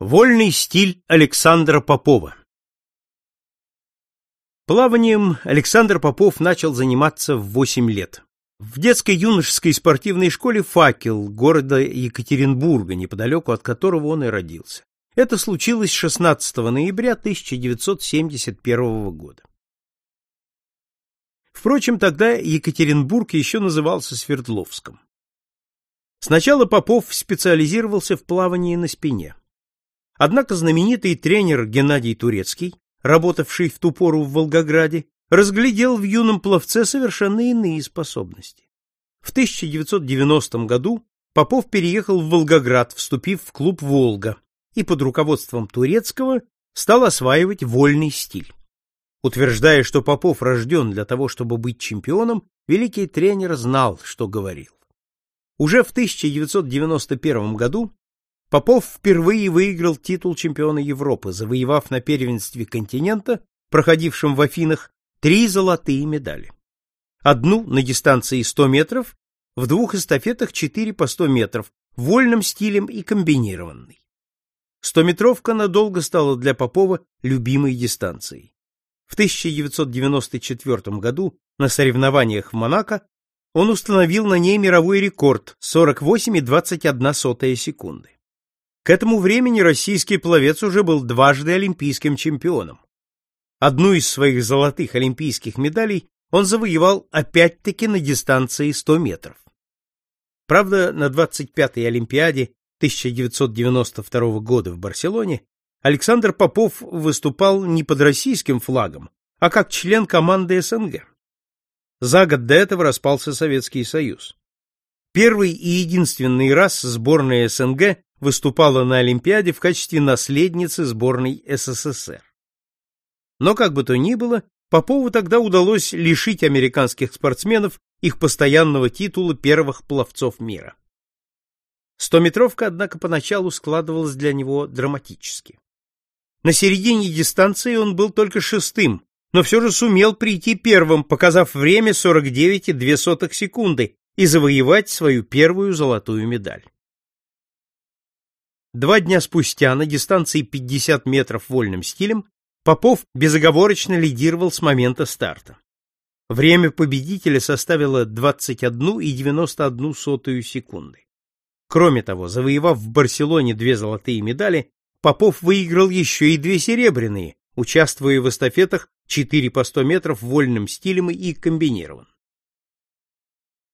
Вольный стиль Александра Попова Плаванием Александр Попов начал заниматься в 8 лет. В детской юношеской спортивной школе «Факел» города Екатеринбурга, неподалеку от которого он и родился. Это случилось 16 ноября 1971 года. Впрочем, тогда Екатеринбург еще назывался Свердловском. Сначала Попов специализировался в плавании на спине. Однако знаменитый тренер Геннадий Турецкий, работавший в ту пору в Волгограде, разглядел в юном пловце совершенно иные способности. В 1990 году Попов переехал в Волгоград, вступив в клуб «Волга», и под руководством Турецкого стал осваивать вольный стиль. Утверждая, что Попов рожден для того, чтобы быть чемпионом, великий тренер знал, что говорил. Уже в 1991 году Попов впервые выиграл титул чемпиона Европы, завоевав на первенстве континента, проходившем в Афинах, три золотые медали. Одну на дистанции 100 метров, в двух эстафетах 4 по 100 метров, вольным стилем и комбинированной. Стометровка надолго стала для Попова любимой дистанцией. В 1994 году на соревнованиях в Монако он установил на ней мировой рекорд 48,21 секунды. К этому времени российский пловец уже был дважды олимпийским чемпионом. Одну из своих золотых олимпийских медалей он завоевал опять-таки на дистанции 100 метров. Правда, на 25-й Олимпиаде 1992 года в Барселоне Александр Попов выступал не под российским флагом, а как член команды СНГ. За год до этого распался Советский Союз. Первый и единственный раз сборная СНГ выступала на Олимпиаде в качестве наследницы сборной СССР. Но как бы то ни было, Попову тогда удалось лишить американских спортсменов их постоянного титула первых пловцов мира. Стометровка, однако, поначалу складывалась для него драматически. На середине дистанции он был только шестым, но все же сумел прийти первым, показав время 49,2 секунды и завоевать свою первую золотую медаль. Два дня спустя на дистанции 50 метров вольным стилем Попов безоговорочно лидировал с момента старта. Время победителя составило 21,91 секунды. Кроме того, завоевав в Барселоне две золотые медали, Попов выиграл еще и две серебряные, участвуя в эстафетах 4 по 100 метров вольным стилем и комбинирован.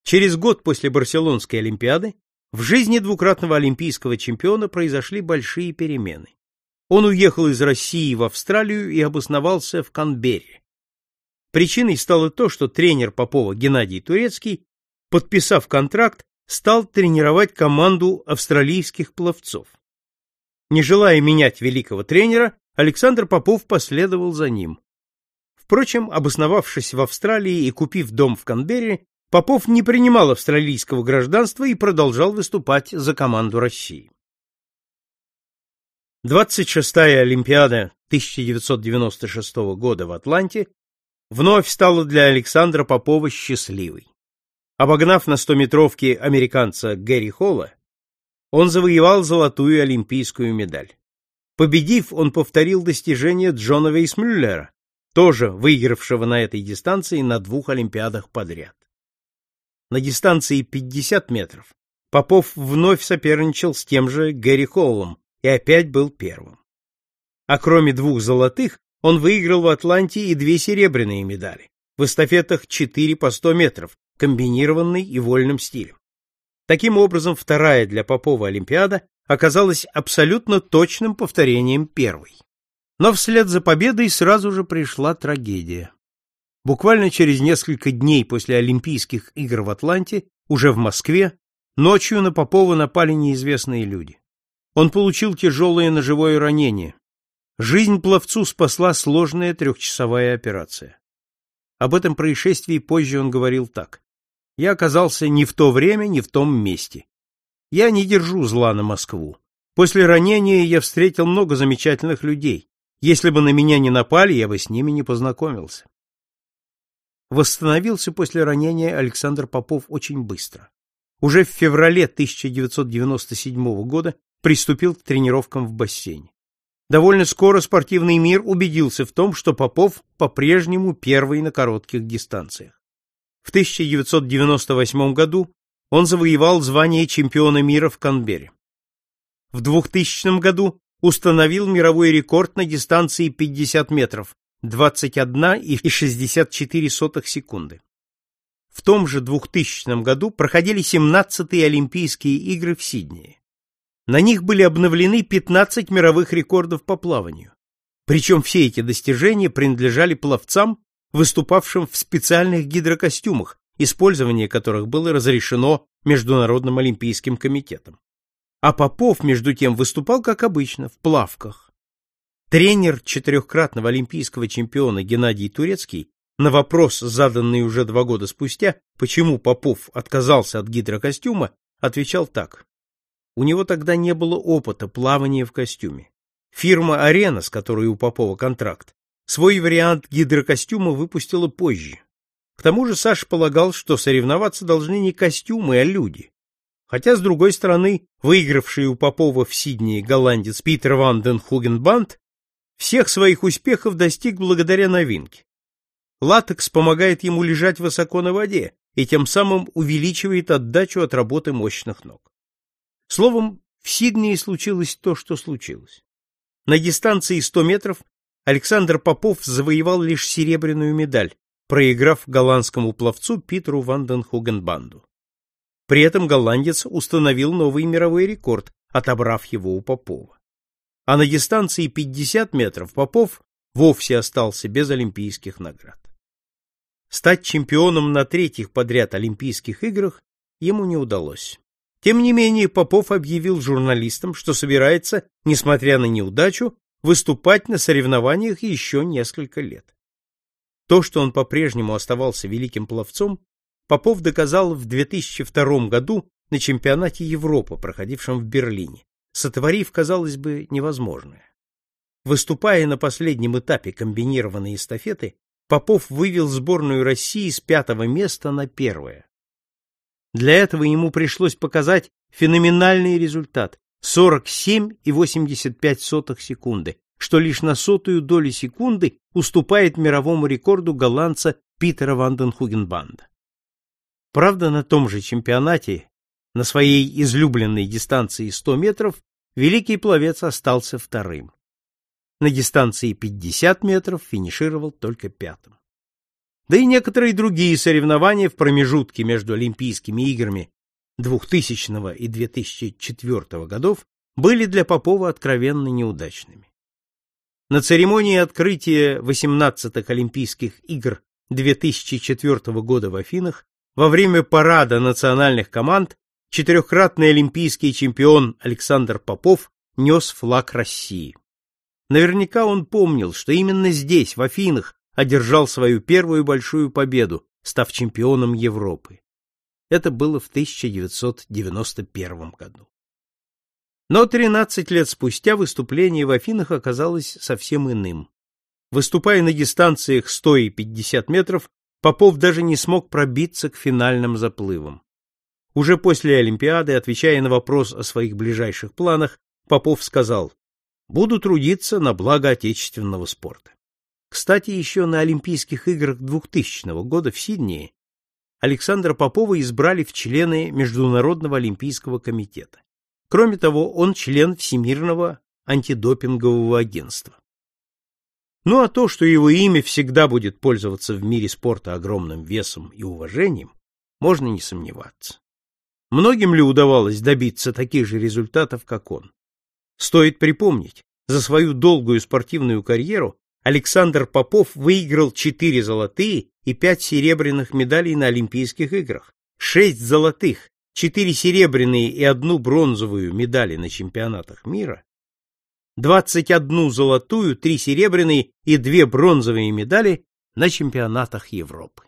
Через год после Барселонской Олимпиады в жизни двукратного олимпийского чемпиона произошли большие перемены. Он уехал из России в Австралию и обосновался в Канберре. Причиной стало то, что тренер Попова Геннадий Турецкий, подписав контракт, стал тренировать команду австралийских пловцов. Не желая менять великого тренера, Александр Попов последовал за ним. Впрочем, обосновавшись в Австралии и купив дом в Канберре, Попов не принимал австралийского гражданства и продолжал выступать за команду России. 26-я Олимпиада 1996 года в Атланте вновь стала для Александра Попова счастливой. Обогнав на 100-метровке американца Гэри Холла, он завоевал золотую олимпийскую медаль. Победив, он повторил достижение Джона Вейсмюллера, тоже выигравшего на этой дистанции на двух олимпиадах подряд. На дистанции 50 метров Попов вновь соперничал с тем же Гэри Холлом и опять был первым. А кроме двух золотых, он выиграл в Атланте и две серебряные медали в эстафетах 4 по 100 метров, комбинированной и вольным стилем. Таким образом, вторая для Попова Олимпиада оказалась абсолютно точным повторением первой. Но вслед за победой сразу же пришла трагедия. Буквально через несколько дней после Олимпийских игр в Атланте, уже в Москве, ночью на Попова напали неизвестные люди. Он получил тяжелое ножевое ранение. Жизнь пловцу спасла сложная трехчасовая операция. Об этом происшествии позже он говорил так. «Я оказался не в то время, не в том месте. Я не держу зла на Москву. После ранения я встретил много замечательных людей. Если бы на меня не напали, я бы с ними не познакомился. Восстановился после ранения Александр Попов очень быстро. Уже в феврале 1997 года приступил к тренировкам в бассейне. Довольно скоро спортивный мир убедился в том, что Попов по-прежнему первый на коротких дистанциях. В 1998 году он завоевал звание чемпиона мира в Канберре. В 2000 году установил мировой рекорд на дистанции 50 метров 21,64 секунды. В том же 2000 году проходили 17-е Олимпийские игры в Сиднее. На них были обновлены 15 мировых рекордов по плаванию. Причем все эти достижения принадлежали пловцам, выступавшим в специальных гидрокостюмах, использование которых было разрешено Международным олимпийским комитетом. А Попов, между тем, выступал, как обычно, в плавках. Тренер четырехкратного олимпийского чемпиона Геннадий Турецкий на вопрос, заданный уже два года спустя, почему Попов отказался от гидрокостюма, отвечал так. У него тогда не было опыта плавания в костюме. Фирма «Арена», с которой у Попова контракт, свой вариант гидрокостюма выпустила позже. К тому же Саша полагал, что соревноваться должны не костюмы, а люди. Хотя, с другой стороны, выигравший у Попова в Сиднее голландец Питер Ванден Хугенбанд всех своих успехов достиг благодаря новинке. Латекс помогает ему лежать высоко на воде и тем самым увеличивает отдачу от работы мощных ног. Словом, в Сиднее случилось то, что случилось. На дистанции 100 метров Александр Попов завоевал лишь серебряную медаль, проиграв голландскому пловцу Питеру Ванденхугенбанду. При этом голландец установил новый мировой рекорд, отобрав его у Попова. А на дистанции 50 метров Попов вовсе остался без олимпийских наград. Стать чемпионом на третьих подряд Олимпийских играх ему не удалось. Тем не менее, Попов объявил журналистам, что собирается, несмотря на неудачу, выступать на соревнованиях еще несколько лет. То, что он по-прежнему оставался великим пловцом, Попов доказал в 2002 году на чемпионате Европы, проходившем в Берлине, сотворив, казалось бы, невозможное. Выступая на последнем этапе комбинированной эстафеты, Попов вывел сборную России с пятого места на первое. Для этого ему пришлось показать феноменальный результат 47,85 секунды, что лишь на сотую долю секунды уступает мировому рекорду голландца Питера Ванденхугенбанда. Правда, на том же чемпионате, на своей излюбленной дистанции 100 метров, великий пловец остался вторым. На дистанции 50 метров финишировал только пятым да и некоторые другие соревнования в промежутке между Олимпийскими играми 2000 и 2004 годов были для Попова откровенно неудачными. На церемонии открытия 18-х Олимпийских игр 2004 года в Афинах во время парада национальных команд четырехкратный олимпийский чемпион Александр Попов нес флаг России. Наверняка он помнил, что именно здесь, в Афинах, одержал свою первую большую победу, став чемпионом Европы. Это было в 1991 году. Но 13 лет спустя выступление в Афинах оказалось совсем иным. Выступая на дистанциях 100 и 50 метров, Попов даже не смог пробиться к финальным заплывам. Уже после Олимпиады, отвечая на вопрос о своих ближайших планах, Попов сказал: "Буду трудиться на благо отечественного спорта". Кстати, еще на Олимпийских играх 2000 года в Сиднее Александра Попова избрали в члены Международного олимпийского комитета. Кроме того, он член Всемирного антидопингового агентства. Ну а то, что его имя всегда будет пользоваться в мире спорта огромным весом и уважением, можно не сомневаться. Многим ли удавалось добиться таких же результатов, как он? Стоит припомнить, за свою долгую спортивную карьеру Александр Попов выиграл четыре золотые и пять серебряных медалей на Олимпийских играх, шесть золотых, четыре серебряные и одну бронзовую медали на чемпионатах мира, двадцать одну золотую, три серебряные и две бронзовые медали на чемпионатах Европы.